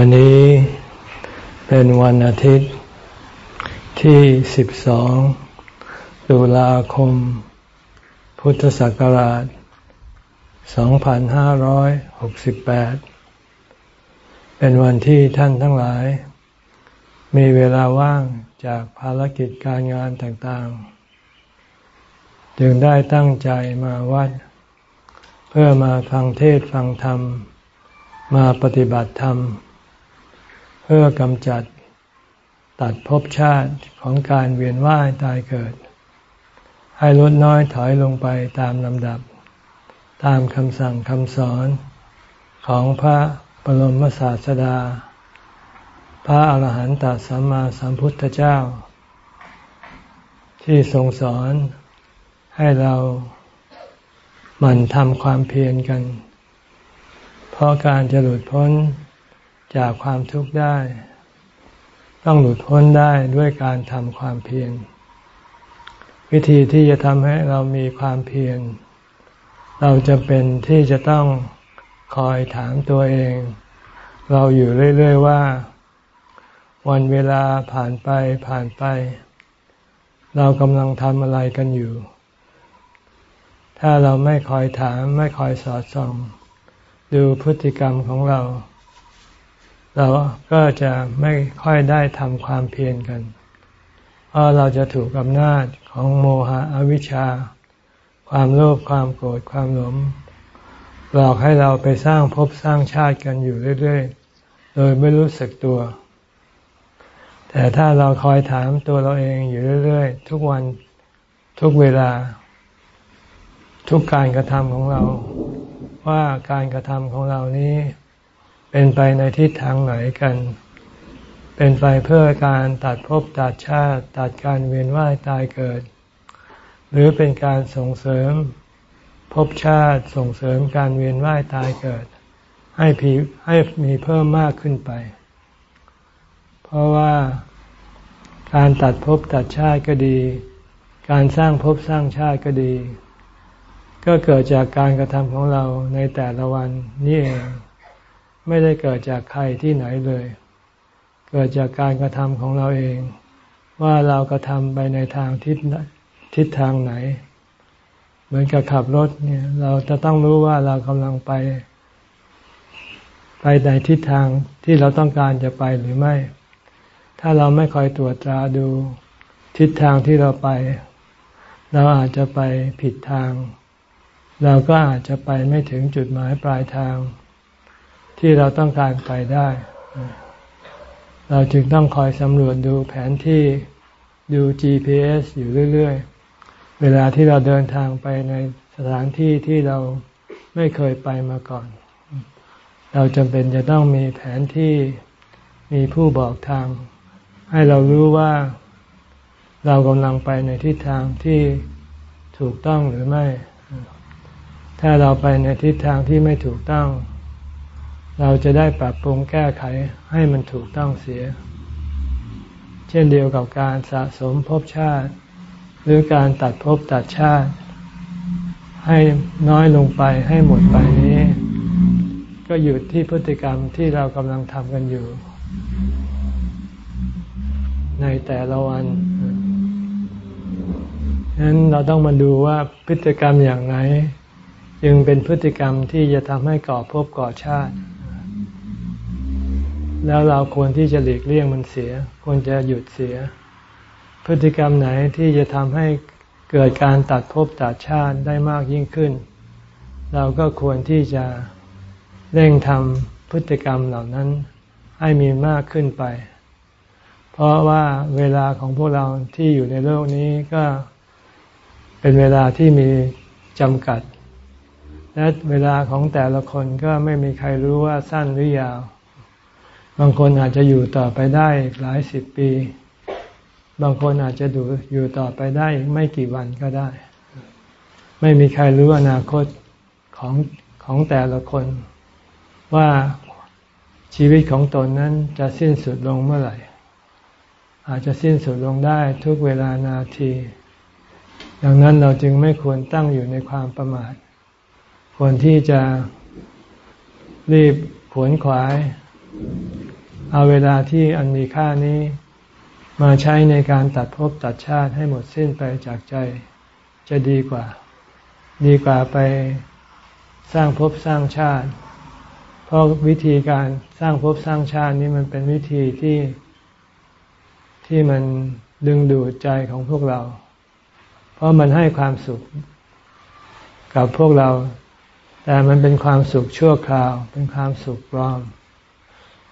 วันนี้เป็นวันอาทิตย์ที่ 12 ตุลาคม พุทธศักราช 2568 เป็นวันที่ท่านทั้งหลาย มีเวลาว่างจากภารกิจการงานต่างๆ จึงได้ตั้งใจมาวัด เพื่อมาฟังเทศฟังธรรม มาปฏิบัติธรรมเพื่อกำจัดตัดภพชาติของการเวียนว่ายตายเกิด ให้ลดน้อยถอยลงไปตามลำดับ ตามคำสั่งคำสอนของพระบรมศาสดา พระอาหารหันตสัมมาสัมพุทธเจ้า ที่ทรงสอนให้เราหมั่นทำความเพียรกัน เพราะการจะหลุดพ้น จากความทุกข์ได้ ต้องหลุดพ้นได้ด้วยการทำความเพียรวิธีที่จะทำให้เรามีความเพียรเราจะเป็นที่จะต้องคอยถามตัวเอง เราอยู่เรื่อย ๆ ว่า วันเวลาผ่านไปผ่านไป เรากำลังทำอะไรกันอยู่ ถ้าเราไม่คอยถามไม่คอยสอดส่อง ดูพฤติกรรมของเรา เราก็จะไม่ค่อยได้ทำความเพียรกัน เพราะเราจะถูกอำนาจของโมหะอวิชชา ความโลภความโกรธความหลงหลอกให้เราไปสร้างภพสร้างชาติกันอยู่เรื่อยๆ โดยไม่รู้สึกตัว แต่ถ้าเราคอยถามตัวเราเองอยู่เรื่อยๆ ทุกวันทุกเวลา ทุกการกระทำของเรา ว่าการกระทำของเรานี้ เป็นไปในทิศทางไหนกัน เป็นไปเพื่อการตัดภพตัดชาติตัดการเวียนว่ายตายเกิด หรือเป็นการส่งเสริมภพชาติส่งเสริมการเวียนว่ายตายเกิด ให้ผีให้มีเพิ่มมากขึ้นไป เพราะว่าการตัดภพตัดชาติก็ดี การสร้างภพสร้างชาติก็ดี ก็เกิดจากการกระทำของเราในแต่ละวันนี่เอง ไม่ได้เกิดจากใครที่ไหนเลย เกิดจากการกระทำของเราเอง ว่าเรากระทำไปในทางทิศทิศทางไหน เหมือนกับขับรถเนี่ย เราจะต้องรู้ว่าเรากำลังไป ไปในทิศทางที่เราต้องการจะไปหรือไม่ ถ้าเราไม่คอยตรวจตราดูทิศทางที่เราไป เราอาจจะไปผิดทาง เราก็อาจจะไปไม่ถึงจุดหมายปลายทาง ที่เราต้องการไปได้ เราจึงต้องคอยสำรวจดูแผนที่ดู GPS อยู่เรื่อย ๆ เวลาที่เราเดินทางไปในสถานที่ที่เราไม่เคยไปมาก่อน เราจำเป็นจะต้องมีแผนที่มีผู้บอกทาง ให้เรารู้ว่าเรากำลังไปในทิศทางที่ถูกต้องหรือไม่ ถ้าเราไปในทิศทางที่ไม่ถูกต้อง เราจะได้ปรับปรุงแก้ไขให้มันถูกต้องเสีย เช่นเดียวกับการสะสมภพชาติ หรือการตัดภพตัดชาติ ให้น้อยลงไปให้หมดไปนี้ ก็อยู่ที่พฤติกรรมที่เรากำลังทำกันอยู่ ในแต่ละวันฉะนั้นเราต้องมาดูว่าพฤติกรรมอย่างไหน จึงเป็นพฤติกรรมที่จะทำให้ก่อภพก่อชาติ แล้วเราควรที่จะหลีกเลี่ยงมันเสีย ควรจะหยุดเสีย พฤติกรรมไหนที่จะทำให้เกิดการตัดภพตัดชาติได้มากยิ่งขึ้น เราก็ควรที่จะเร่งทำพฤติกรรมเหล่านั้นให้มีมากขึ้นไป เพราะว่าเวลาของพวกเราที่อยู่ในโลกนี้ก็เป็นเวลาที่มีจำกัด และเวลาของแต่ละคนก็ไม่มีใครรู้ว่าสั้นหรือยาว บางคนอาจจะอยู่ต่อไปได้หลายสิบปี บางคนอาจจะดูอยู่ต่อไปได้ไม่กี่วันก็ได้ ไม่มีใครรู้อนาคตของของแต่ละคน ว่าชีวิตของตนนั้นจะสิ้นสุดลงเมื่อไหร่ อาจจะสิ้นสุดลงได้ทุกเวลานาที ดังนั้นเราจึงไม่ควรตั้งอยู่ในความประมาท ควรที่จะรีบขวนขวาย เอาเวลาที่อันมีค่านี้ มาใช้ในการตัดภพตัดชาติให้หมดสิ้นไปจากใจ จะดีกว่า ดีกว่าไปสร้างภพสร้างชาติ เพราะวิธีการสร้างภพสร้างชาตินี้มันเป็นวิธีที่ที่มันดึงดูดใจของพวกเรา เพราะมันให้ความสุข กับพวกเรา แต่มันเป็นความสุขชั่วคราว เป็นความสุขปลอม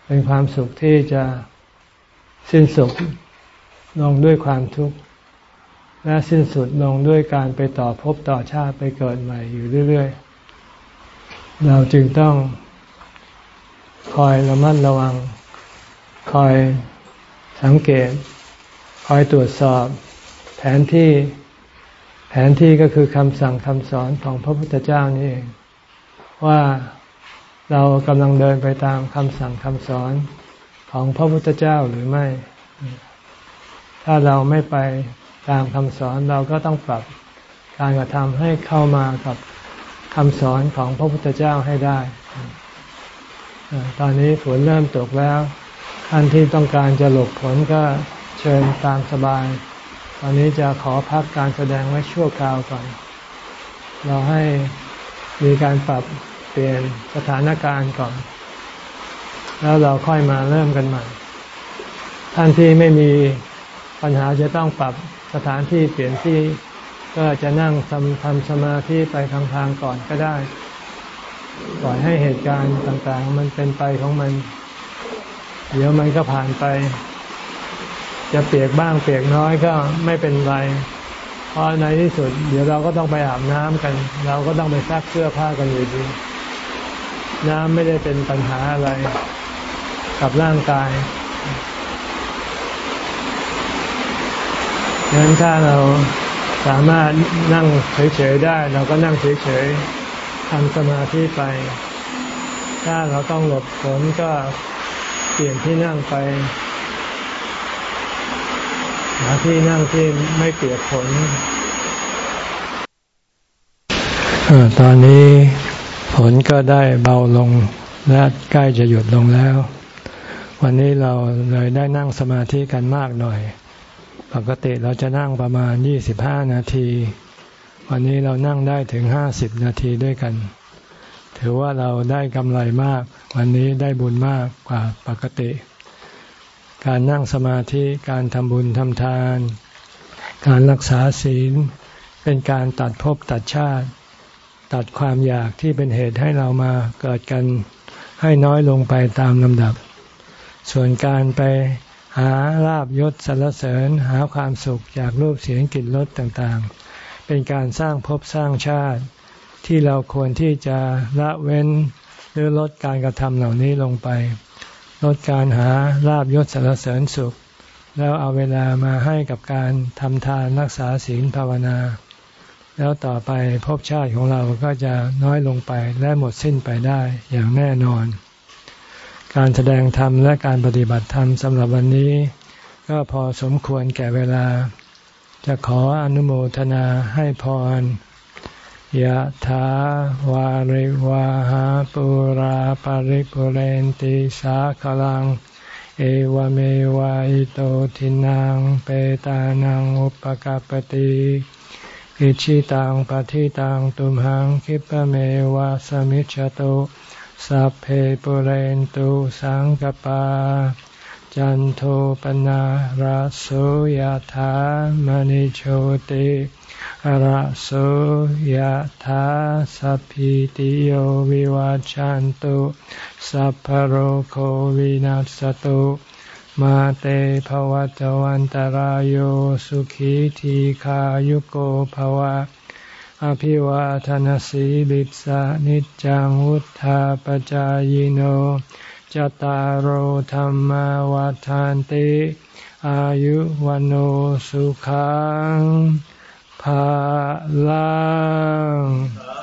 เป็นความสุขที่จะสิ้นสุดลงด้วยความทุกข์ และสิ้นสุดลงด้วยการไปต่อภพต่อชาติไปเกิดใหม่อยู่เรื่อย ๆ เราจึงต้องคอยระมัดระวัง คอยสังเกต คอยตรวจสอบ แผนที่แผนที่ก็คือคำสั่งคำสอนของพระพุทธเจ้านี่เอง ว่า เรากำลังเดินไปตามคำสั่งคำสอนของพระพุทธเจ้าหรือไม่ ถ้าเราไม่ไปตามคำสอนเราก็ต้องปรับการกระทำให้เข้ามากับคำสอนของพระพุทธเจ้าให้ได้ ตอนนี้ฝนเริ่มตกแล้วท่านที่ต้องการจะหลบฝนก็เชิญตามสบาย ตอนนี้จะขอพักการแสดงไว้ชั่วคราวก่อน เราให้มีการปรับ ปลี่ยนสถานการณ์ก่อน แล้วเราค่อยมาเริ่มกันใหม่ ท่านที่ไม่มีปัญหาจะต้องปรับสถานที่เปลี่ยนที่ก็จะนั่งทำทำสมาธิไปทางทางก่อนก็ได้ปล่อยให้เหตุการณ์ต่างๆ มันเป็นไปของมัน เดี๋ยวมันก็ผ่านไป จะเปียกบ้างเปียกน้อยก็ไม่เป็นไรเพราะในที่สุด เดี๋ยวเราก็ต้องไปอาบน้ำกัน เราก็ต้องไปซักเสื้อผ้ากันอยู่ดี น้ำไม่ได้เป็นปัญหาอะไรกับร่างกายดังนั้นถ้าเราสามารถนั่งเฉยๆได้ เราก็นั่งเฉยๆทำสมาธิไป ถ้าเราต้องหลบฝนก็เปลี่ยนที่นั่งไปหาที่นั่งที่ไม่เปียกฝนตอนนี้ ฝนก็ได้เบาลงและใกล้จะหยุดลงแล้ว วันนี้เราเลยได้นั่งสมาธิกันมากหน่อย ปกติเราจะนั่งประมาณ 25 นาที วันนี้เรานั่งได้ถึง 50 นาทีด้วยกัน ถือว่าเราได้กำไรมาก วันนี้ได้บุญมากกว่าปกติ การนั่งสมาธิการทำบุญทำทาน การรักษาศีล เป็นการตัดภพตัดชาติ ตัดความอยากที่เป็นเหตุให้เรามาเกิดกันให้น้อยลงไปตามลำดับ ส่วนการไปหาลาบยศสรรเสริญหาความสุขจากรูปเสียงกลิ่นรสต่างๆ เป็นการสร้างภพสร้างชาติ ที่เราควรที่จะละเว้นหรือลดการกระทำเหล่านี้ลงไป ลดการหาลาบยศสารเสริญสุข แล้วเอาเวลามาให้กับการทำทานรักษาศีลภาวนา แล้วต่อไปภพชาติของเราก็จะน้อยลงไปและหมดสิ้นไปได้อย่างแน่นอน การแสดงธรรมและการปฏิบัติธรรมสำหรับวันนี้ ก็พอสมควรแก่เวลา จะขออนุโมทนาให้พรยะถาวาริวาหาปุราปาริปุเรนติสาขลัง เอวเมวะอิโตทินังเปตานังอุปกาปติ อิชิตังปฏิตังตุมหังคิปเมวะสมิจฉตุสัพเพปุเรนตุสังกปา จันโทปนะราโสยธามณิโชติระโสยธาสัพพิติโยวิวัจจันตุสัพพโรโควินัสตุ มาเตภวัตวันตารโยสุขีทีขายุโกภวะ อภิวาทนสีลิสานิจังวุธาปจายโนจตารโหธรรมวาทานติ อายุวันโอสุขังภาลัง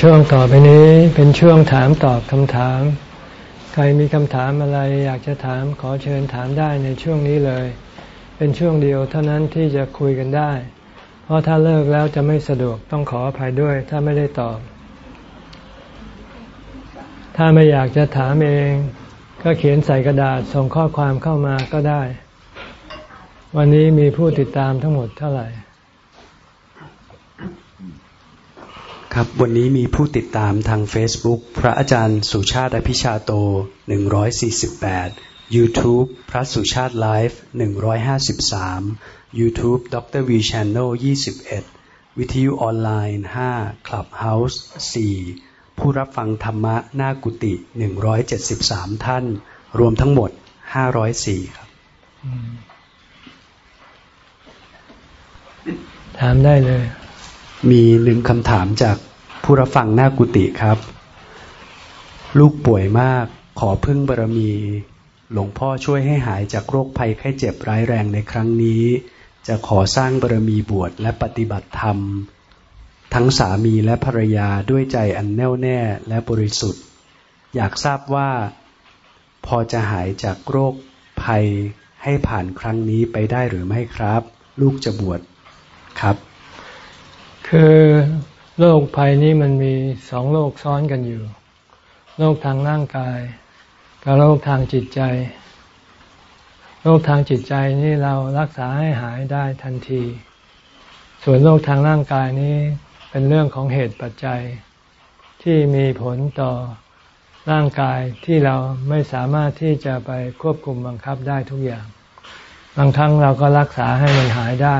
ช่วงต่อไปนี้เป็นช่วงถามตอบคำถาม ใครมีคำถามอะไรอยากจะถามขอเชิญถามได้ในช่วงนี้เลย เป็นช่วงเดียวเท่านั้นที่จะคุยกันได้ เพราะถ้าเลิกแล้วจะไม่สะดวกต้องขออภัยด้วยถ้าไม่ได้ตอบ ถ้าไม่อยากจะถามเอง ก็เขียนใส่กระดาษส่งข้อความเข้ามาก็ได้ วันนี้มีผู้ติดตามทั้งหมดเท่าไหร่ ครับ วันนี้มีผู้ติดตามทาง Facebook พระอาจารย์สุชาติอภิชาโต 148 YouTube พระสุชาติไลฟ์ 153 YouTube ดร V Channel 21 วิทยุออนไลน์ 5 Clubhouse 4 ผู้รับฟังธรรมะหน้ากุฏิ 173 ท่าน รวมทั้งหมด 504 ครับถามได้เลย มีหนึ่งคำถามจากผู้รับฟังหน้ากุฏิครับ ลูกป่วยมากขอพึ่งบารมี หลวงพ่อช่วยให้หายจากโรคภัยไข้เจ็บร้ายแรงในครั้งนี้ จะขอสร้างบารมีบวชและปฏิบัติธรรม ทั้งสามีและภรรยาด้วยใจอันแน่วแน่และบริสุทธิ์ อยากทราบว่า พอจะหายจากโรคภัยให้ผ่านครั้งนี้ไปได้หรือไม่ครับ ลูกจะบวชครับ คือโรคภัยนี้มันมีสองโรคซ้อนกันอยู่ โรคทางร่างกาย กับโรคทางจิตใจ โรคทางจิตใจนี่เรารักษาให้หายได้ทันที ส่วนโรคทางร่างกายนี้เป็นเรื่องของเหตุปัจจัย ที่มีผลต่อร่างกายที่เราไม่สามารถที่จะไปควบคุมบังคับได้ทุกอย่าง บางครั้งเราก็รักษาให้มันหายได้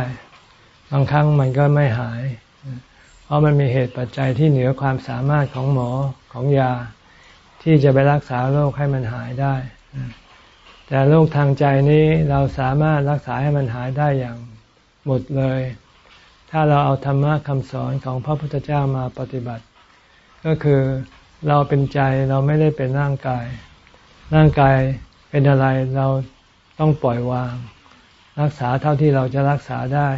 บางครั้งมันก็ไม่หาย เพราะมันมีเหตุปัจจัยที่เหนือความสามารถของหมอของยา ที่จะไปรักษาโรคให้มันหายได้ แต่โรคทางใจนี้เราสามารถรักษาให้มันหายได้อย่างหมดเลย ถ้าเราเอาธรรมะคำสอนของพระพุทธเจ้ามาปฏิบัติ ก็คือเราเป็นใจเราไม่ได้เป็นร่างกาย ร่างกายเป็นอะไรเราต้องปล่อยวาง รักษาเท่าที่เราจะรักษาได้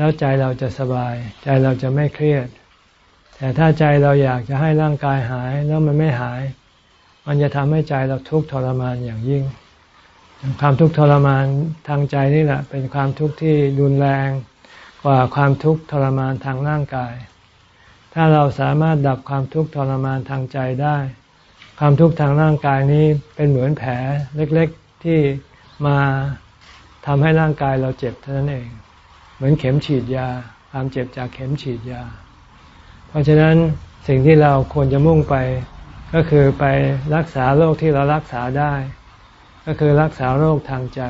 แล้วใจเราจะสบาย ใจเราจะไม่เครียด แต่ถ้าใจเราอยากจะให้ร่างกายหายแล้วมันไม่หาย มันจะทำให้ใจเราทุกข์ทรมานอย่างยิ่ง ความทุกข์ทรมานทางใจนี่แหละ เป็นความทุกข์ที่รุนแรงกว่าความทุกข์ทรมานทางร่างกาย ถ้าเราสามารถดับความทุกข์ทรมานทางใจได้ ความทุกข์ทางร่างกายนี้เป็นเหมือนแผลเล็กๆที่มาทำให้ร่างกายเราเจ็บเท่านั้นเอง เหมือนเข็มฉีดยา ความเจ็บจากเข็มฉีดยา เพราะฉะนั้นสิ่งที่เราควรจะมุ่งไป ก็คือไปรักษาโรคที่เรารักษาได้ ก็คือรักษาโรคทางใจ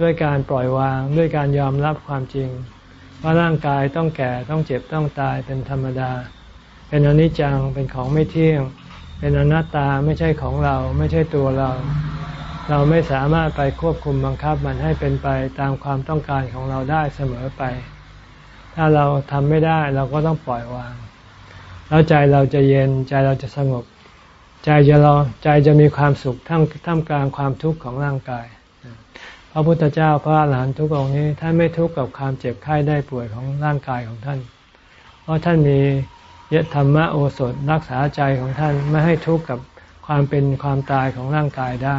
ด้วยการปล่อยวางด้วยการยอมรับความจริง ว่าร่างกายต้องแก่ต้องเจ็บต้องตายเป็นธรรมดา เป็นอนิจจังเป็นของไม่เที่ยง เป็นอนัตตาไม่ใช่ของเราไม่ใช่ตัวเรา เราไม่สามารถไปควบคุมบังคับมันให้เป็นไปตามความต้องการของเราได้เสมอไป ถ้าเราทำไม่ได้เราก็ต้องปล่อยวาง แล้วใจเราจะเย็นใจเราจะสงบ ใจจะเราใจจะมีความสุขท่ามท่ามกลางความทุกข์ของร่างกาย พระพุทธเจ้าพระอรหันต์ทุกองค์นี้ท่านไม่ทุกข์กับความเจ็บไข้ได้ป่วยของร่างกายของท่าน เพราะท่านมียธรรมะโอสถรักษาใจของท่านไม่ให้ทุกข์กับความเป็นความตายของร่างกายได้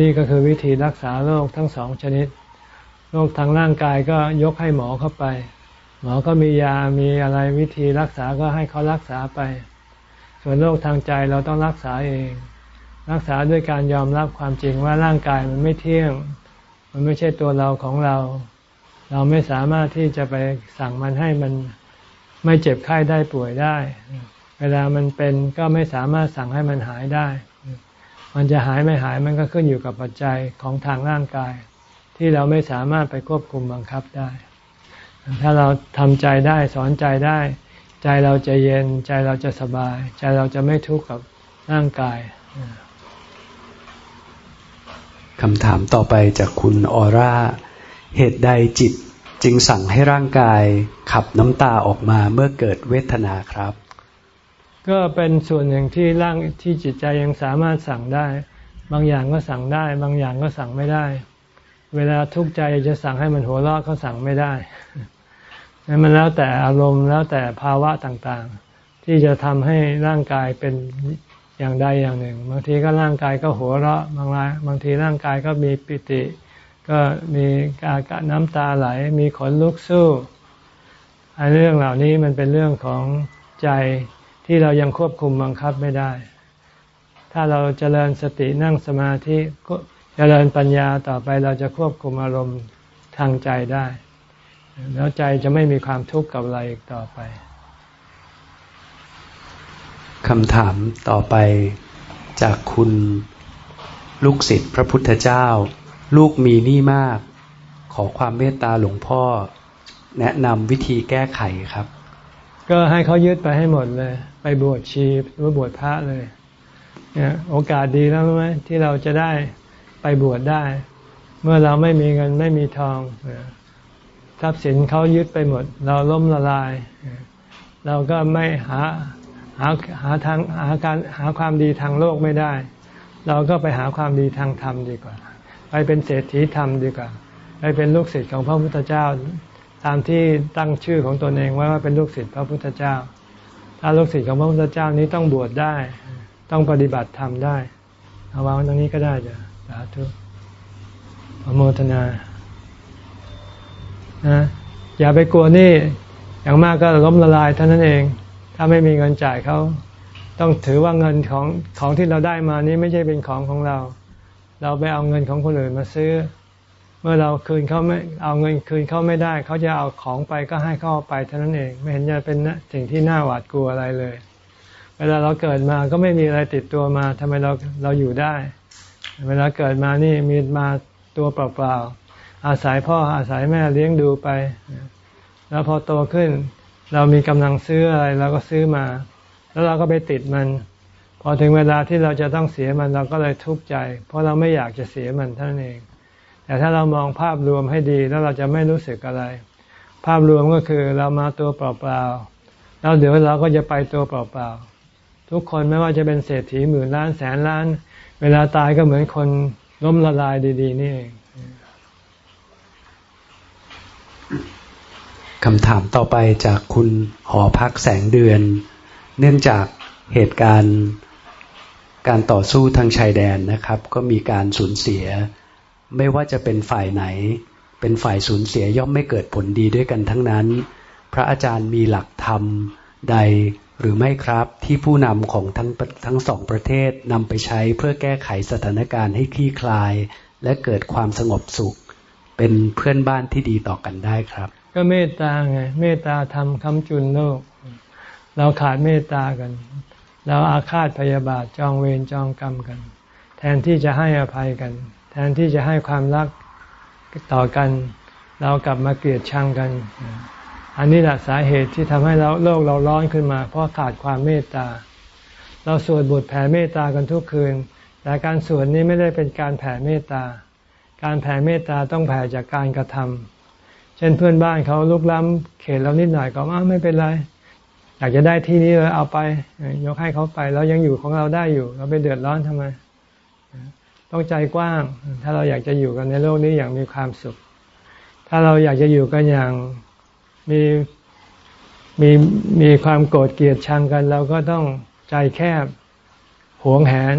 นี่ก็คือวิธีรักษาโรคทั้งสองชนิด โรคทางร่างกายก็ยกให้หมอเข้าไป หมอก็มียา มีอะไรวิธีรักษาก็ให้เขารักษาไป ส่วนโรคทางใจเราต้องรักษาเอง รักษาด้วยการยอมรับความจริงว่าร่างกายมันไม่เที่ยง มันไม่ใช่ตัวเราของเรา เราไม่สามารถที่จะไปสั่งมันให้มันไม่เจ็บไข้ได้ป่วยได้ เวลามันเป็นก็ไม่สามารถสั่งให้มันหายได้ มันจะหายไม่หายมันก็ขึ้นอยู่กับปัจจัยของทางร่างกาย ที่เราไม่สามารถไปควบคุมบังคับได้ ถ้าเราทำใจได้สอนใจได้ ใจเราจะเย็นใจเราจะสบาย ใจเราจะไม่ทุกข์กับร่างกายคำถามต่อไปจากคุณออร่า เหตุใดจิตจึงสั่งให้ร่างกายขับน้ำตาออกมาเมื่อเกิดเวทนาครับ ก็เป็นส่วนหนึ่งที่ร่างที่จิตใจยังสามารถสั่งได้ บางอย่างก็สั่งได้ บางอย่างก็สั่งไม่ได้ เวลาทุกข์ใจจะสั่งให้มันหัวเราะก็สั่งไม่ได้มันแล้วแต่อารมณ์แล้วแต่ภาวะต่างๆ ที่จะทำให้ร่างกายเป็นอย่างใดอย่างหนึ่ง บางทีก็ร่างกายก็หัวเราะบางรายบางทีร่างกายก็มีปิติ ก็มีการน้ำตาไหล มีขนลุกสู้ไอ้เรื่องเหล่านี้มันเป็นเรื่องของใจ ที่เรายังควบคุมบังคับไม่ได้ ถ้าเราจเจริญสตินั่งสมาธิเจริญปัญญาต่อไปเราจะควบคุมอารมณ์ทางใจได้ แล้วใจจะไม่มีความทุกข์กับอะไรอีกต่อไปคำถามต่อไปจากคุณลูกศิษย์พระพุทธเจ้า ลูกมีหนี้มาก ขอความเมตตาหลวงพ่อ แนะนำวิธีแก้ไขครับ ก็ให้เขายึดไปให้หมดเลย ไปบวชชีหรือบวชพระเลยเนี่ยโอกาสดีแล้วไหมที่เราจะได้ไปบวชได้ เมื่อเราไม่มีเงินไม่มีทองทรัพย์สินเขายึดไปหมด เราล้มละลาย เราก็ไม่หาหาหาทางหาการหาความดีทางโลกไม่ได้ เราก็ไปหาความดีทางธรรมดีกว่า ไปเป็นเศรษฐีธรรมดีกว่า ไปเป็นลูกศิษย์ของพระพุทธเจ้า ตามที่ตั้งชื่อของตนเองไว้ว่าเป็นลูกศิษย์พระพุทธเจ้า ถ้าลูกศิษย์ของพระพุทธเจ้านี้ต้องบวชได้ ต้องปฏิบัติธรรมได้ เอาวางตรงนี้ก็ได้จ้ะสาธุอโมทนานะอย่าไปกลัวนี่อย่างมากก็ล้มละลายเท่านั้นเอง ถ้าไม่มีเงินจ่ายเขาต้องถือว่าเงินของของที่เราได้มานี้ไม่ใช่เป็นของของเรา เราไปเอาเงินของคนอื่นมาซื้อ เมื่อเราคืนเขาไม่เอาเงินคืนเขาไม่ได้ เขาจะเอาของไปก็ให้เขาไปเท่านั้นเอง ไม่เห็นจะเป็นสิ่งที่น่าหวาดกลัวอะไรเลย เวลาเราเกิดมาก็ไม่มีอะไรติดตัวมาทำไมเราเราอยู่ได้ เวลาเกิดมานี่มีมาตัวเปล่าๆอาศัยพ่ออาศัยแม่เลี้ยงดูไป แล้วพอโตขึ้น เรามีกำลังซื้ออะไรเราก็ซื้อมา แล้วเราก็ไปติดมัน พอถึงเวลาที่เราจะต้องเสียมันเราก็เลยทุกข์ใจ เพราะเราไม่อยากจะเสียมันเท่านั้นเอง แต่ถ้าเรามองภาพรวมให้ดีแล้วเราจะไม่รู้สึกอะไร ภาพรวมก็คือเรามาตัวเปล่าๆแล้วเดี๋ยวเราก็จะไปตัวเปล่าๆทุกคนไม่ว่าจะเป็นเศรษฐีหมื่นล้านแสนล้าน เวลาตายก็เหมือนคนล้มละลายดีๆนี่เองคำถามต่อไปจากคุณหอพักแสงเดือน เนื่องจากเหตุการณ์การต่อสู้ทางชายแดนนะครับ ก็มีการสูญเสีย ไม่ว่าจะเป็นฝ่ายไหน เป็นฝ่ายสูญเสียย่อมไม่เกิดผลดีด้วยกันทั้งนั้น พระอาจารย์มีหลักธรรมใดหรือไม่ครับที่ผู้นำของทั้งทั้งสองประเทศนำไปใช้เพื่อแก้ไขสถานการณ์ให้คลี่คลาย และเกิดความสงบสุข เป็นเพื่อนบ้านที่ดีต่อกันได้ครับ ก็เมตตาไงเมตตาทำคำจุนโลก เราขาดเมตตากัน เราอาฆาตพยาบาทจองเวรจองกรรมกัน แทนที่จะให้อภัยกัน ทนที่จะให้ความรักต่อกัน เรากลับมาเกลียดชังกัน อันนี้แหละสาเหตุที่ทำให้เราโลกเราร้อนขึ้นมา เพราะขาดความเมตตา เราสวดบทแผ่เมตตากันทุกคืน แต่การสวดนี้ไม่ได้เป็นการแผ่เมตตา การแผ่เมตตาต้องแผ่จากการกระทำเช่นเพื่อนบ้านเขาลุกล้ำเขตเรานิดหน่อยก็อ้าไม่เป็นไรอยากจะได้ที่นี้เลยเอาไป ยกให้เขาไปแล้วยังอยู่ของเราได้อยู่ เราไปเดือดร้อนทำไม ต้องใจกว้าง ถ้าเราอยากจะอยู่กันในโลกนี้อย่างมีความสุข ถ้าเราอยากจะอยู่กันอย่างมีมีมีความโกรธเกลียดชังกัน เราก็ต้องใจแคบหวงแหน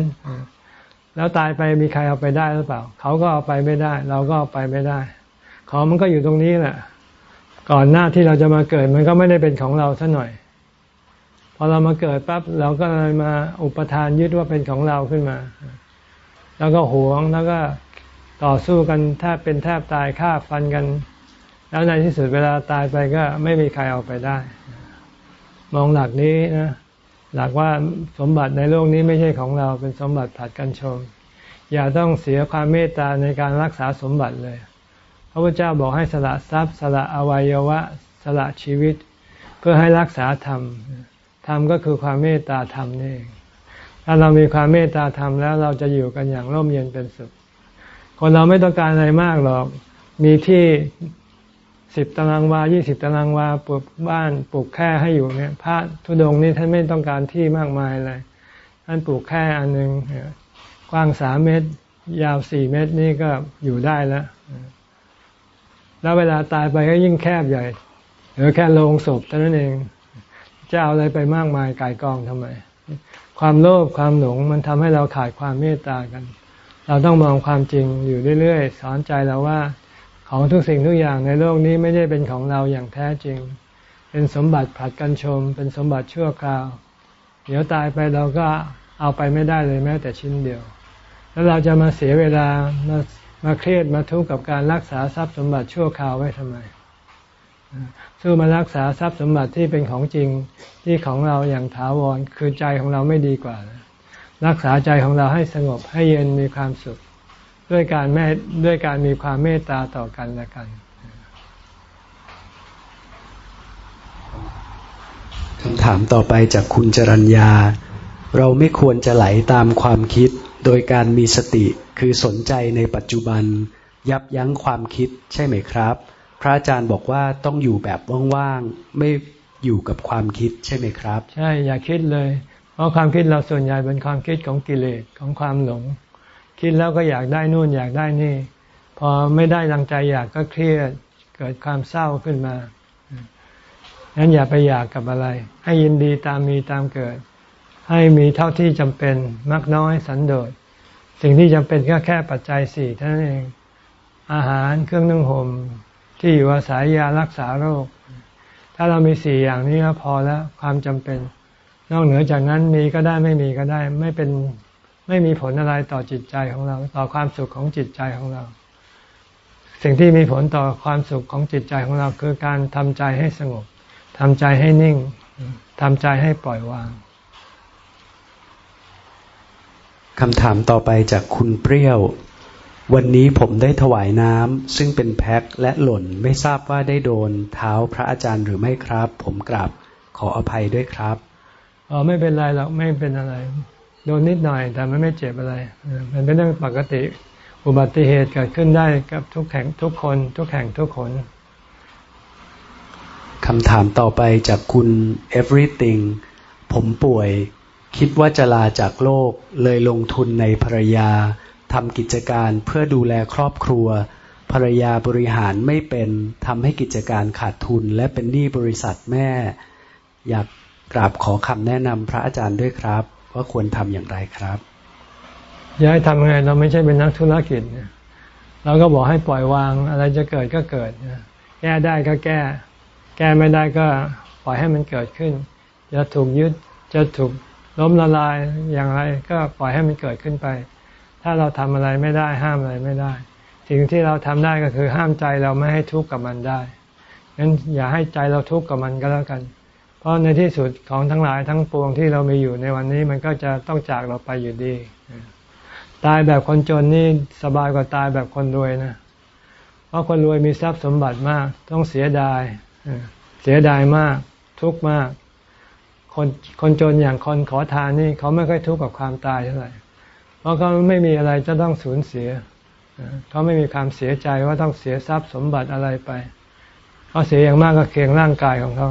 แล้วตายไปมีใครเอาไปได้หรือเปล่า เขาก็เอาไปไม่ได้ เราก็เอาไปไม่ได้ ของมันก็อยู่ตรงนี้แหละก่อนหน้าที่เราจะมาเกิดมันก็ไม่ได้เป็นของเราซะหน่อยพอเรามาเกิดปั๊บเราก็เลยมาอุปทานยึดว่าเป็นของเราขึ้นมา แล้วก็หวงแล้วก็ต่อสู้กันแทบเป็นแทบตายฆ่าฟันกัน แล้วในที่สุดเวลาตายไปก็ไม่มีใครเอาไปได้ มองหลักนี้นะหลักว่าสมบัติในโลกนี้ไม่ใช่ของเราเป็นสมบัติผัดกันชม อย่าต้องเสียความเมตตาในการรักษาสมบัติเลย พระพุทธเจ้าบอกให้สละทรัพย์ สละอวัยวะ สละชีวิต เพื่อให้รักษาธรรม ธรรมก็คือความเมตตาธรรมนี่เอง ถ้าเรามีความเมตตาธรรมแล้วเราจะอยู่กันอย่างร่มเย็นเป็นสุข คนเราไม่ต้องการอะไรมากหรอก มีที่สิบตารางวายี่สิบตารางวาปลูกบ้านปลูกแค่ให้อยู่เนี่ยพระทุดงนี่ท่านไม่ต้องการที่มากมายเลยท่านปลูกแค่อันหนึ่งกว้างสามเมตร ยาวสี่เมตรนี่ก็อยู่ได้แล้วแล้วเวลาตายไปก็ยิ่งแคบใหญ่เหลือแค่โลงศพเท่านั้นเองจะเอาอะไรไปมากมายกายกองทำไม ความโลภความหลงมันทำให้เราขาดความเมตตากัน เราต้องมองความจริงอยู่เรื่อยๆ สอนใจเราว่าของทุกสิ่งทุกอย่างในโลกนี้ไม่ได้เป็นของเราอย่างแท้จริง เป็นสมบัติผัดกันชม เป็นสมบัติชั่วคราว เดี๋ยวตายไปเราก็เอาไปไม่ได้เลยแม้แต่ชิ้นเดียว แล้วเราจะมาเสียเวลามามาเครียดมาทุกข์กับการรักษาทรัพย์สมบัติชั่วคราวไว้ทำไม สู้มารักษาทรัพย์สมบัติที่เป็นของจริงที่ของเราอย่างถาวรคือใจของเราไม่ดีกว่า รักษาใจของเราให้สงบให้เย็นมีความสุข ด้วยการแม่ด้วยการมีความเมตตาต่อกันและกันคำถามต่อไปจากคุณจรัญญา เราไม่ควรจะไหลาตามความคิด โดยการมีสติคือสนใจในปัจจุบัน ยับยั้งความคิดใช่ไหมครับ พระอาจารย์บอกว่าต้องอยู่แบบว่างๆไม่อยู่กับความคิดใช่ไหมครับ ใช่อย่าคิดเลย เพราะความคิดเราส่วนใหญ่เป็นความคิดของกิเลสของความหลง คิดแล้วก็อยากได้นู่นอยากได้นี่ พอไม่ได้ดังใจอยากก็เครียดเกิดความเศร้าขึ้นมางั้นอย่าไปอยากกับอะไร ให้ยินดีตามมีตามเกิด ให้มีเท่าที่จำเป็นมักน้อยสันโดษสิ่งที่จำเป็นก็แค่ปัจจัยสี่เท่านั้นเองอาหารเครื่องนึ่งห่ม ที่อยู่อาศัยยารักษาโรค ถ้าเรามีสี่อย่างนี้ก็พอแล้วความจำเป็น นอกเหนือจากนั้นมีก็ได้ไม่มีก็ได้ ไม่เป็นไม่มีผลอะไรต่อจิตใจของเรา ต่อความสุขของจิตใจของเรา สิ่งที่มีผลต่อความสุขของจิตใจของเราคือการทำใจให้สงบทำใจให้นิ่งทำใจให้ปล่อยวางคำถามต่อไปจากคุณเปรี้ยว วันนี้ผมได้ถวายน้ำซึ่งเป็นแพ็คและหล่นไม่ทราบว่าได้โดนเท้าพระอาจารย์หรือไม่ครับ ผมกราบขออภัยด้วยครับอ๋อไม่เป็นไรหรอกไม่เป็นอะไร โดนนิดหน่อยแต่มันไม่เจ็บอะไรมันเป็นเรื่องปกติ อุบัติเหตุเกิดขึ้นได้กับทุกแห่งทุกคน ทุกแห่งทุกคนคำถามต่อไปจากคุณ everything ผมป่วย คิดว่าจะลาจากโลกเลยลงทุนในภรรยา ทำกิจการเพื่อดูแลครอบครัว ภรรยาบริหารไม่เป็นทำให้กิจการขาดทุน และเป็นหนี้บริษัทแม่ อยากกราบขอคำแนะนำพระอาจารย์ด้วยครับว่าควรทำอย่างไรครับย้ายทำไงเราไม่ใช่เป็นนักธุรกิจเราก็บอกให้ปล่อยวางอะไรจะเกิดก็เกิดแก้ได้ก็แก้ แก้ไม่ได้ก็ปล่อยให้มันเกิดขึ้นจะถูกยึดจะถูกล้มละลายอย่างไร ก็ปล่อยให้มันเกิดขึ้นไป ถ้าเราทำอะไรไม่ได้ห้ามอะไรไม่ได้ สิ่งที่เราทำได้ก็คือห้ามใจเราไม่ให้ทุกข์กับมันได้งั้นอย่าให้ใจเราทุกข์กับมันก็แล้วกัน เพราะในที่สุดของทั้งหลายทั้งปวงที่เรามีอยู่ในวันนี้มันก็จะต้องจากเราไปอยู่ดี ตายแบบคนจนนี่สบายกว่าตายแบบคนรวยนะ เพราะคนรวยมีทรัพย์สมบัติมาก ต้องเสียดาย เสียดายมาก ทุกข์มาก คนคนจนอย่างคนขอทานนี่เขาไม่ค่อยทุกข์กับความตายเท่าไหร่ เพราะเขาไม่มีอะไรจะต้องสูญเสียเขาไม่มีความเสียใจว่าต้องเสียทรัพย์สมบัติอะไรไปเขาเสียอย่างมากก็เคียงร่างกายของเขา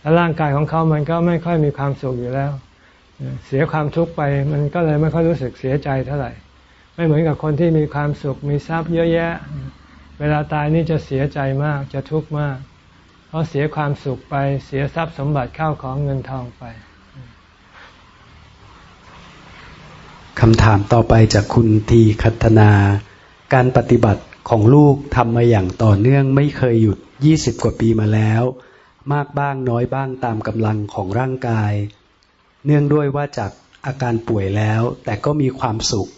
แล้วร่างกายของเขามันก็ไม่ค่อยมีความสุขอยู่แล้ว เสียความทุกข์ไป มันก็เลยไม่ค่อยรู้สึกเสียใจเท่าไหร่ ไม่เหมือนกับคนที่มีความสุขมีทรัพย์เยอะแยะ เวลาตายนี่จะเสียใจมากจะทุกข์มาก เพราะเสียความสุขไปเสียทรัพย์สมบัติเข้าของเงินทองไป คำถามต่อไปจากคุณทีคัตนา การปฏิบัติของลูกทำมาอย่างต่อเนื่องไม่เคยหยุดยี่สิบกว่าปีมาแล้ว มากบ้างน้อยบ้างตามกำลังของร่างกาย เนื่องด้วยว่าจากอาการป่วยแล้ว แต่ก็มีความสุข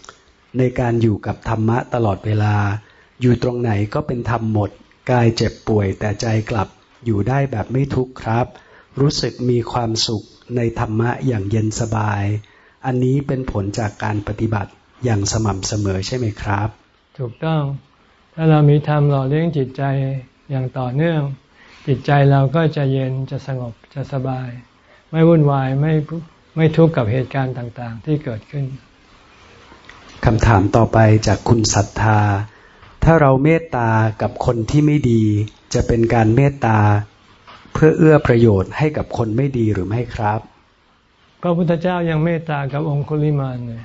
ในการอยู่กับธรรมะตลอดเวลา อยู่ตรงไหนก็เป็นธรรมหมด กายเจ็บป่วยแต่ใจกลับอยู่ได้แบบไม่ทุกข์ครับ รู้สึกมีความสุขในธรรมะอย่างเย็นสบาย อันนี้เป็นผลจากการปฏิบัติอย่างสม่ำเสมอใช่ไหมครับ ถูกต้อง ถ้าเรามีธรรมหล่อเลี้ยงจิตใจอย่างต่อเนื่อง จิตใจเราก็จะเย็นจะสงบจะสบาย ไม่วุ่นวายไม่ไม่ทุกข์กับเหตุการณ์ต่างๆ ที่เกิดขึ้นคำถามต่อไปจากคุณศรัทธา ถ้าเราเมตตากับคนที่ไม่ดี จะเป็นการเมตตาเพื่อเอื้อประโยชน์ให้กับคนไม่ดีหรือไม่ครับ พระพุทธเจ้ายังเมตตากับองคุลิมานเลย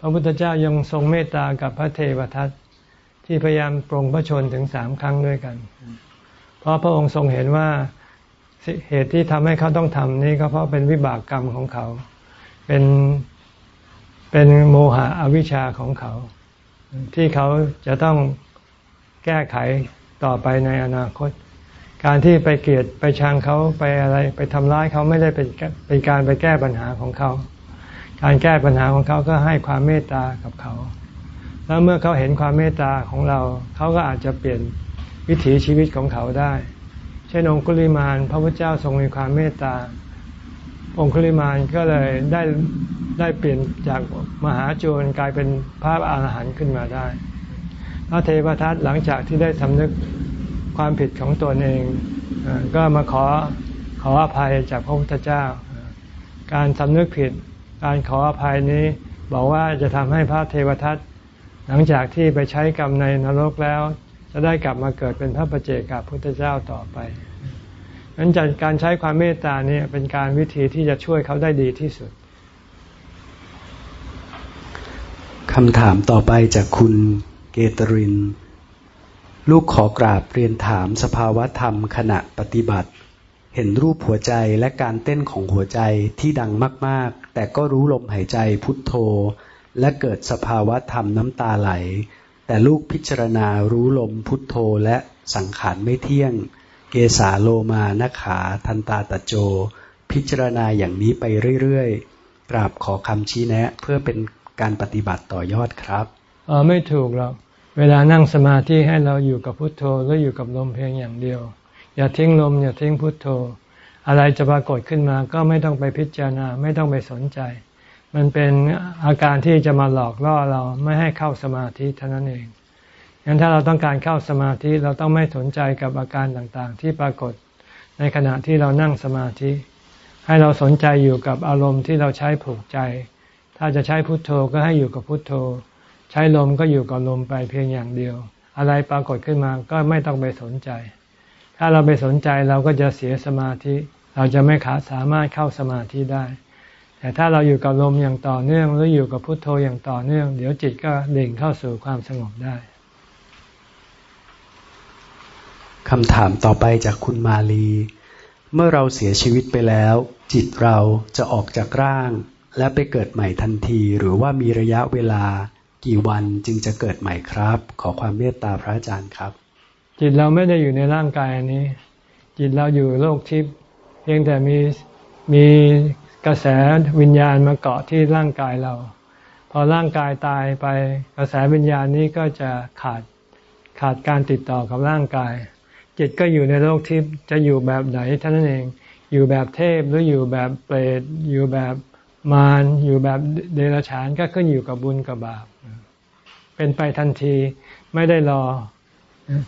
พระพุทธเจ้ายังทรงเมตตากับพระเทวทัตที่พยายามปรงพระชนถึงสามครั้งด้วยกัน เพราะพระองค์ทรงเห็นว่าเหตุที่ทำให้เขาต้องทำนี่ก็เพราะเป็นวิบากกรรมของเขา เป็นเป็นโมหะอวิชชาของเขา ที่เขาจะต้องแก้ไขต่อไปในอนาคต การที่ไปเกลียดไปชังเขาไปอะไรไปทำร้ายเขาไม่ได้เป็นเป็นการไปแก้ปัญหาของเขา การแก้ปัญหาของเขาก็ให้ความเมตตากับเขา แล้วเมื่อเขาเห็นความเมตตาของเรา เขาก็อาจจะเปลี่ยนวิถีชีวิตของเขาได้ เช่นองคุลิมานพระพุทธเจ้าทรงมีความเมตตา องคุลิมานก็เลยได้ได้เปลี่ยนจากมหาโจรกลายเป็นพระอาหารหันต์ขึ้นมาได้พระเทวทัตหลังจากที่ได้สำนึก ความผิดของตัวเองก็มาขอขออภัยจากพระพุทธเจ้า การสำนึกผิด การขออภัยนี้บอกว่าจะทำให้พระเทวทัตหลังจากที่ไปใช้กรรมในนรกแล้ว จะได้กลับมาเกิดเป็นพระประเจกับพุทธเจ้าต่อไปนั้นจากการใช้ความเมตตาเนี่ยเป็นการวิธีที่จะช่วยเขาได้ดีที่สุดคำถามต่อไปจากคุณเกตริน ลูกขอกราบเรียนถามสภาวะธรรมขณะปฏิบัติ เห็นรูปหัวใจและการเต้นของหัวใจที่ดังมาก ๆ แต่ก็รู้ลมหายใจพุทโธ และเกิดสภาวะธรรมน้ำตาไหล แต่ลูกพิจารณารู้ลมพุทโธและสังขารไม่เที่ยง เกสาโลมานขาทันตาตโจ พิจารณาอย่างนี้ไปเรื่อย ๆ กราบขอคำชี้แนะเพื่อเป็นการปฏิบัติต่อยอดครับ ไม่ถูกหรอก เวลานั่งสมาธิให้เราอยู่กับพุทโธหรืออยู่กับลมเพียงอย่างเดียว อย่าทิ้งลมอย่าทิ้งพุทโธ อะไรจะปรากฏขึ้นมาก็ไม่ต้องไปพิจารณาไม่ต้องไปสนใจ มันเป็นอาการที่จะมาหลอกล่อเราไม่ให้เข้าสมาธิเท่านั้นเองงั้นถ้าเราต้องการเข้าสมาธิเราต้องไม่สนใจกับอาการต่างๆ ที่ปรากฏในขณะที่เรานั่งสมาธิ ให้เราสนใจอยู่กับอารมณ์ที่เราใช้ผูกใจ ถ้าจะใช้พุทโธก็ให้อยู่กับพุทโธ ใช้ลมก็อยู่กับลมไปเพียงอย่างเดียว อะไรปรากฏขึ้นมาก็ไม่ต้องไปสนใจ ถ้าเราไปสนใจเราก็จะเสียสมาธิ เราจะไม่ขาสามารถเข้าสมาธิได้ แต่ถ้าเราอยู่กับลมอย่างต่อเนื่องหรืออยู่กับพุทโธอย่างต่อเนื่อง เดี๋ยวจิตก็เด่งเข้าสู่ความสงบได้คำถามต่อไปจากคุณมาลี เมื่อเราเสียชีวิตไปแล้ว จิตเราจะออกจากร่าง และไปเกิดใหม่ทันทีหรือว่ามีระยะเวลา กี่วันจึงจะเกิดใหม่ครับ ขอความเมตตาพระอาจารย์ครับ จิตเราไม่ได้อยู่ในร่างกายอันนี้ จิตเราอยู่โลกทิพย์เพียงแต่มีมีกระแสวิญญาณมาเกาะที่ร่างกายเรา พอร่างกายตายไปกระแสวิญญาณนี้ก็จะขาดขาดการติดต่อกับร่างกาย จิตก็อยู่ในโลกทิพย์จะอยู่แบบไหนท่านนั้นเอง อยู่แบบเทพหรืออยู่แบบเปรตอยู่แบบ มารอยู่แบบเดรัจฉานก็ขึ้นอยู่กับบุญกับบาป เป็นไปทันทีไม่ได้รอ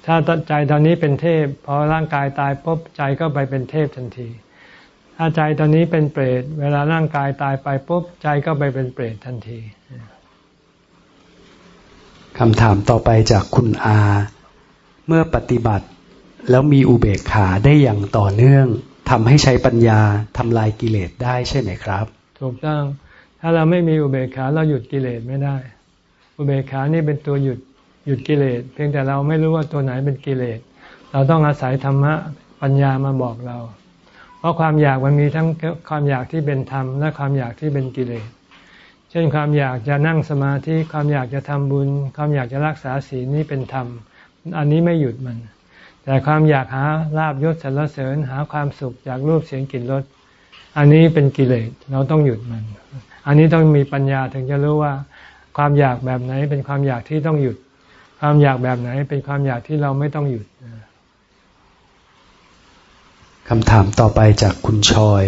ถ้าใจตอนนี้เป็นเทพพอร่างกายตายปุ๊บใจก็ไปเป็นเทพทันที ถ้าใจตอนนี้เป็นเปรตเวลาร่างกายตายไปปุ๊บใจก็ไปเป็นเปรตทันทีคำถามต่อไปจากคุณอา เมื่อปฏิบัติแล้วมีอุเบกขาได้อย่างต่อเนื่องทำให้ใช้ปัญญาทำลายกิเลสได้ใช่ไหมครับ ถูกต้อง ถ้าเราไม่มีอุเบกขาเราหยุดกิเลสไม่ได้ อุเบกขานี่เป็นตัวหยุดหยุดกิเลส เพียงแต่เราไม่รู้ว่าตัวไหนเป็นกิเลส เราต้องอาศัยธรรมะปัญญามาบอกเรา เพราะความอยากมันมีทั้งความอยากที่เป็นธรรมและความอยากที่เป็นกิเลส เช่นความอยากจะนั่งสมาธิความอยากจะทำบุญ ความอยากจะรักษาศีลนี่เป็นธรรม อันนี้ไม่หยุดมัน แต่ความอยากหาลาบยศสรรเสริญหาความสุขจากรูปเสียงกลิ่นรส อันนี้เป็นกิเลสเราต้องหยุดมัน อันนี้ต้องมีปัญญาถึงจะรู้ว่า ความอยากแบบไหนเป็นความอยากที่ต้องหยุด ความอยากแบบไหนเป็นความอยากที่เราไม่ต้องหยุดคำถามต่อไปจากคุณชอย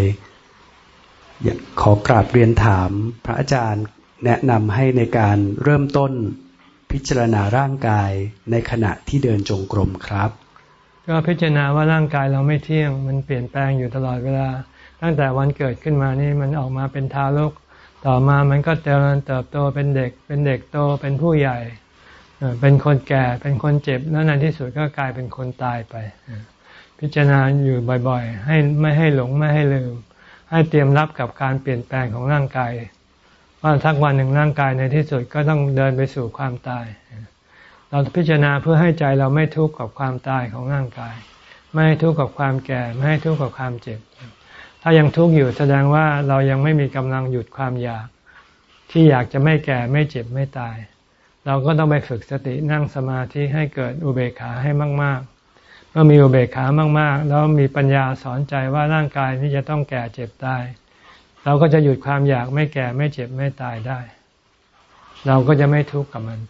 ขอกราบเรียนถามพระอาจารย์แนะนำให้ในการเริ่มต้นพิจารณาร่างกายในขณะที่เดินจงกรมครับ ก็พิจารณาว่าร่างกายเราไม่เที่ยง มันเปลี่ยนแปลงอยู่ตลอดเวลา ตั้งแต่วันเกิดขึ้นมานี่มันออกมาเป็นทารก ต่อมามันก็เจริญเติบโตเป็นเด็ก เป็นเด็กโตเป็นผู้ใหญ่ เป็นคนแก่เป็นคนเจ็บแล้วในที่สุดก็กลายเป็นคนตายไป พิจารณาอยู่บ่อยๆ ให้ไม่ให้หลงไม่ให้ลืม ให้เตรียมรับกับการเปลี่ยนแปลงของร่างกายว่าทักวันหนึ่งร่างกายในที่สุดก็ต้องเดินไปสู่ความตาย เราพิจารณาเพื่อให้ใจเราไม่ทุกข์กับความตายของร่างกาย ไม่ให้ทุกข์กับความแก่ ไม่ให้ทุกข์กับความเจ็บ ถ้ายังทุกข์อยู่แสดงว่าเรายังไม่มีกำลังหยุดความอยาก ที่อยากจะไม่แก่ไม่เจ็บไม่ตาย เราก็ต้องไปฝึกสตินั่งสมาธิให้เกิดอุเบกขาให้มาก ๆ เมื่อมีอุเบกขามากๆ แล้วมีปัญญาสอนใจว่าร่างกายนี้จะต้องแก่เจ็บตาย เราก็จะหยุดความอยากไม่แก่ไม่เจ็บไม่ตายได้ เราก็จะไม่ทุกข์กับมัน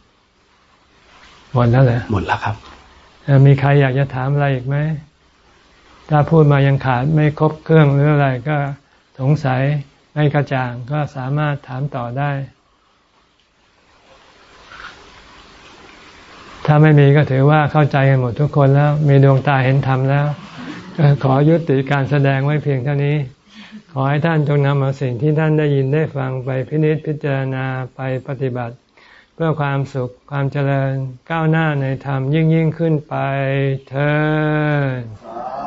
หมดแล้วเหรอหมดแล้วครับมีใครอยากจะถามอะไรอีกไหม ถ้าพูดมายังขาดไม่ครบเครื่องหรืออะไรก็สงสัยไม่กระจ่างก็สามารถถามต่อได้ ถ้าไม่มีก็ถือว่าเข้าใจกันหมดทุกคนแล้ว มีดวงตาเห็นธรรมแล้วขอยุติการแสดงไว้เพียงเท่านี้ ขอให้ท่านจงนำเอาสิ่งที่ท่านได้ยินได้ฟังไปพินิจพิจารณาไปปฏิบัติ เพื่อความสุขความเจริญก้าวหน้าในธรรมยิ่งยิ่งขึ้นไปเธอ